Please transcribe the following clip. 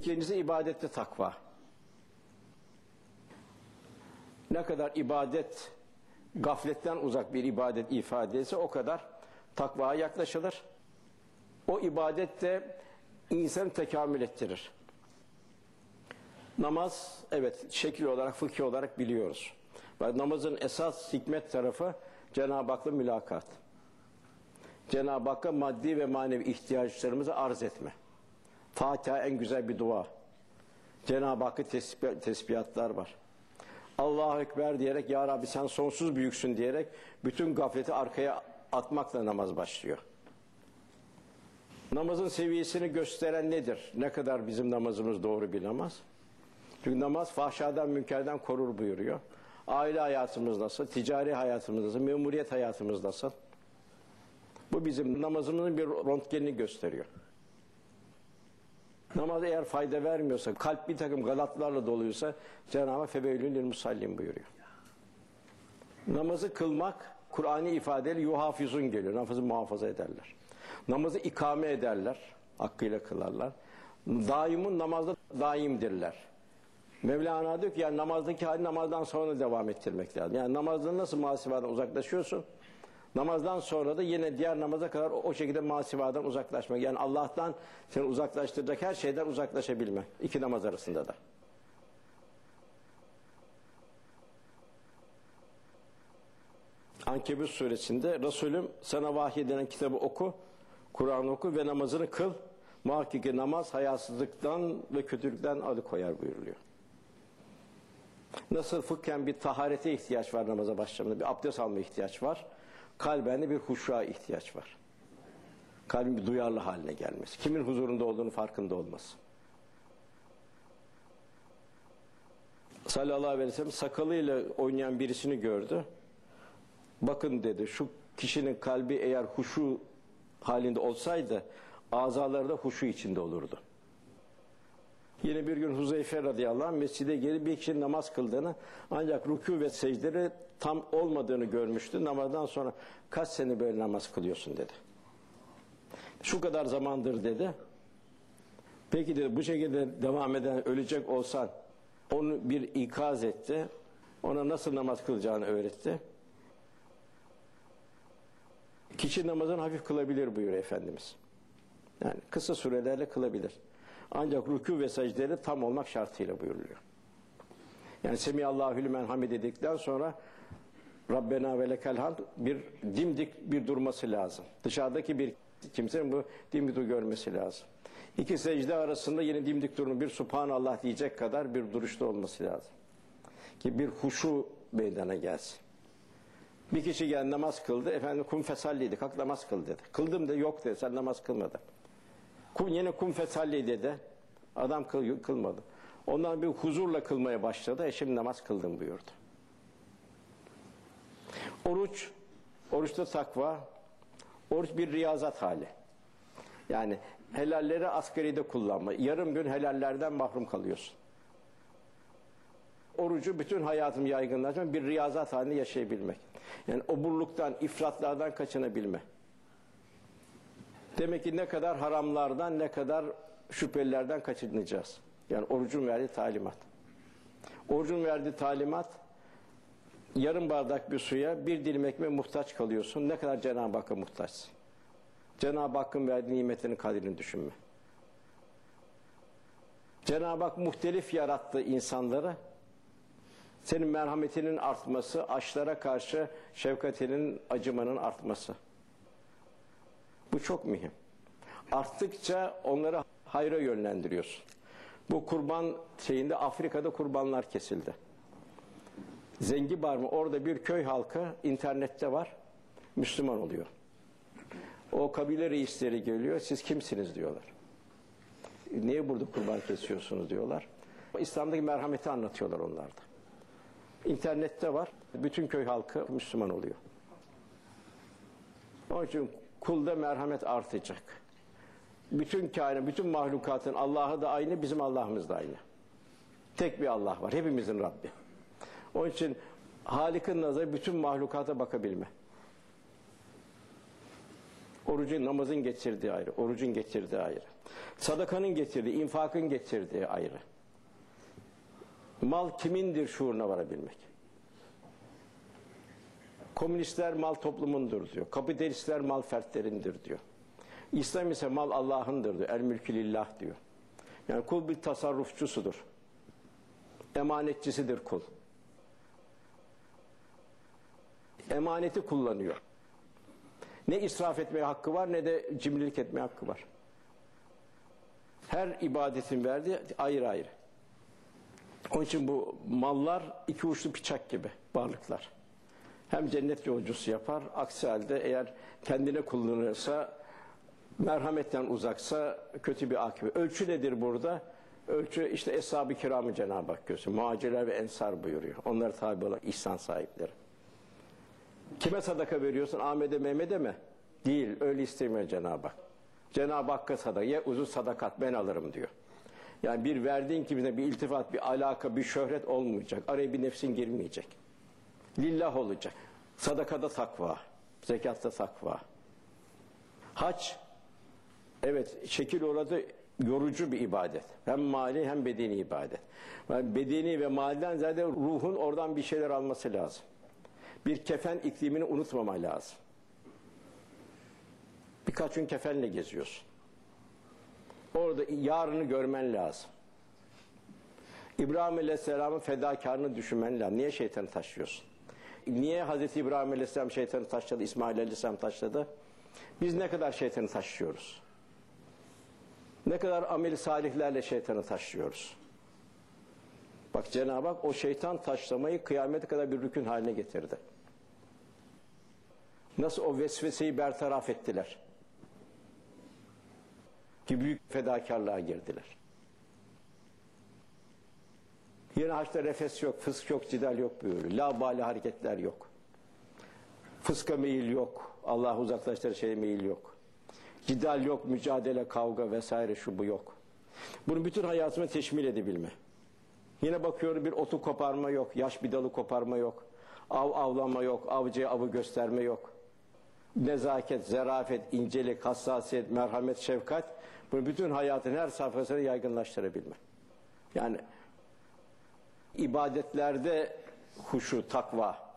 İkincisi ibadette takva. Ne kadar ibadet gafletten uzak bir ibadet ifadesi o kadar takvaya yaklaşılır. O ibadet de insanı tekamül ettirir. Namaz evet şekil olarak fıkhi olarak biliyoruz. Namazın esas hikmet tarafı Cenab-ı Hak'la mülakat. Cenab-ı Hakk'a maddi ve manevi ihtiyaçlarımızı arz etme. Fatiha en güzel bir dua. Cenab-ı Hakk'ı tesbih, tesbihatlar var. Allahu Ekber diyerek Ya Rabbi sen sonsuz büyüksün diyerek bütün gafleti arkaya atmakla namaz başlıyor. Namazın seviyesini gösteren nedir? Ne kadar bizim namazımız doğru bir namaz? Çünkü namaz fahşadan münkerden korur buyuruyor. Aile hayatımız nasıl? Ticari hayatımız nasıl? Memuriyet hayatımız nasıl? Bu bizim namazımızın bir röntgenini gösteriyor. Namaz eğer fayda vermiyorsa, kalp bir takım galatlarla doluysa Cenab-ı Hak musallim buyuruyor. Namazı kılmak, Kur'an'ı ifadeli yuhafizun geliyor. Namazı muhafaza ederler. Namazı ikame ederler. Hakkıyla kılarlar. Daimun namazda daimdirler. Mevlana diyor ki yani namazdaki hali namazdan sonra devam ettirmek lazım. Yani namazdan nasıl masivadan uzaklaşıyorsun? Namazdan sonra da yine diğer namaza kadar o şekilde masivadan uzaklaşmak. Yani Allah'tan seni uzaklaştıracak her şeyden uzaklaşabilmek. İki namaz arasında da. Ankebut suresinde Resulüm sana vahyedilen kitabı oku, Kur'an oku ve namazını kıl. Muhakkak namaz hayasızlıktan ve kötülükten alıkoyar buyuruluyor. Nasıl fıkhen bir taharete ihtiyaç var namaza başlamada, bir abdest alma ihtiyaç var. Kalben de bir huşuğa ihtiyaç var. Kalbin bir duyarlı haline gelmesi. Kimin huzurunda olduğunu farkında olması. Sallallahu aleyhi ve sellem sakalıyla oynayan birisini gördü. Bakın dedi şu kişinin kalbi eğer huşu halinde olsaydı azaları da huşu içinde olurdu. Yine bir gün Huzeyfe radıyallahu anh mescide gelip bir kişinin namaz kıldığını ancak rükû ve secdeleri tam olmadığını görmüştü. Namazdan sonra kaç sene böyle namaz kılıyorsun dedi. Şu kadar zamandır dedi. Peki dedi bu şekilde devam eden ölecek olsan onu bir ikaz etti. Ona nasıl namaz kılacağını öğretti. Kişi namazını hafif kılabilir buyuruyor Efendimiz. Yani kısa sürelerle kılabilir. Ancak rükû ve secdeleri tam olmak şartıyla buyuruluyor. Yani Semiyallahu lümen hamid dedikten sonra Rabbena ve lekel bir dimdik bir durması lazım. Dışarıdaki bir kimsenin bu dimdik görmesi lazım. İki secde arasında yine dimdik durumu bir subhanallah diyecek kadar bir duruşta olması lazım. Ki bir huşu meydana gelsin. Bir kişi gel namaz kıldı. Efendim kum fesalliydi. Kalk namaz kıl dedi. Kıldım da yok dedi. Sen namaz kılmadın. Yine kum fesalli dedi. Adam kıl, kılmadı. Ondan bir huzurla kılmaya başladı. E şimdi namaz kıldım buyurdu. Oruç, oruçta takva, oruç bir riyazat hali. Yani helalleri asgaride kullanma. Yarım gün helallerden mahrum kalıyorsun. Orucu bütün hayatım yaygınlaşma bir riyazat halinde yaşayabilmek. Yani oburluktan, ifratlardan kaçınabilme. Demek ki ne kadar haramlardan, ne kadar şüphelilerden kaçınacağız. Yani orucun verdiği talimat. Orucun verdiği talimat, yarım bardak bir suya bir dilim ekmeğe muhtaç kalıyorsun. Ne kadar Cenab-ı Hakk'a muhtaçsın. Cenab-ı Hakk'ın verdiği nimetinin kadrini düşünme. Cenab-ı Hak muhtelif yarattı insanları. Senin merhametinin artması, açlara karşı şefkatinin, acımanın artması. Bu çok mühim. Arttıkça onları hayra yönlendiriyorsun. Bu kurban şeyinde Afrika'da kurbanlar kesildi. Zengibar mı? Orada bir köy halkı internette var. Müslüman oluyor. O kabile reisleri geliyor. Siz kimsiniz diyorlar. Niye burada kurban kesiyorsunuz diyorlar. İslam'daki merhameti anlatıyorlar onlarda. İnternette var. Bütün köy halkı Müslüman oluyor. Onun için kulda merhamet artacak. Bütün kainat, bütün mahlukatın Allah'ı da aynı, bizim Allah'ımız da aynı. Tek bir Allah var, hepimizin Rabbi. Onun için Halik'in nazarı bütün mahlukata bakabilme. Orucun, namazın getirdiği ayrı, orucun getirdiği ayrı. Sadakanın getirdiği, infakın getirdiği ayrı. Mal kimindir şuuruna varabilmek. Komünistler mal toplumundur diyor. Kapitalistler mal fertlerindir diyor. İslam ise mal Allah'ındır diyor. El mülkü lillah diyor. Yani kul bir tasarrufçusudur. Emanetçisidir kul. Emaneti kullanıyor. Ne israf etmeye hakkı var ne de cimrilik etmeye hakkı var. Her ibadetin verdiği ayrı ayrı. Onun için bu mallar iki uçlu bıçak gibi varlıklar. Hem cennet yolcusu yapar, aksi halde eğer kendine kullanırsa, merhametten uzaksa kötü bir akıbet. Ölçü nedir burada? Ölçü işte Eshab-ı Kiram'ı Cenab-ı Hak gösteriyor. Muhacirler ve Ensar buyuruyor. Onlara tabi olan ihsan sahipleri. Kime sadaka veriyorsun? Ahmet'e Mehmet'e mi? Değil. Öyle istemiyor Cenab-ı Hak. Cenab-ı Hakk'a sadaka. Ye uzun sadakat ben alırım diyor. Yani bir verdiğin kimine bir iltifat, bir alaka, bir şöhret olmayacak. Araya bir nefsin girmeyecek. Lillah olacak. Sadakada takva, zekatta takva. Hac, evet şekil orada yorucu bir ibadet. Hem mali hem bedeni ibadet. Yani bedeni ve maliden zaten ruhun oradan bir şeyler alması lazım. Bir kefen iklimini unutmama lazım. Birkaç gün kefenle geziyorsun. Orada yarını görmen lazım. İbrahim Aleyhisselam'ın fedakarını düşünmen lazım. Niye şeytanı taşıyorsun? Niye Hazreti İbrahim Aleyhisselam şeytanı taşladı, İsmail Aleyhisselam taşladı? Biz ne kadar şeytanı taşıyoruz? Ne kadar amel salihlerle şeytanı taşıyoruz? Bak Cenab-ı Hak o şeytan taşlamayı kıyamete kadar bir rükün haline getirdi. Nasıl o vesveseyi bertaraf ettiler? Ki büyük fedakarlığa girdiler. Yine haçta refes yok, fısk yok, cidal yok buyuruyor. La bali hareketler yok. Fıska meyil yok. Allah uzaklaştırır şeye meyil yok. Cidal yok, mücadele, kavga vesaire şu bu yok. Bunu bütün hayatıma teşmil edebilme. Yine bakıyorum bir otu koparma yok, yaş bir dalı koparma yok. Av avlama yok, avcıya avı gösterme yok. Nezaket, zerafet, incelik, hassasiyet, merhamet, şefkat bunu bütün hayatın her safhasına yaygınlaştırabilme. Yani ibadetlerde huşu, takva,